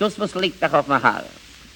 Das, was liegt doch auf dem Haar.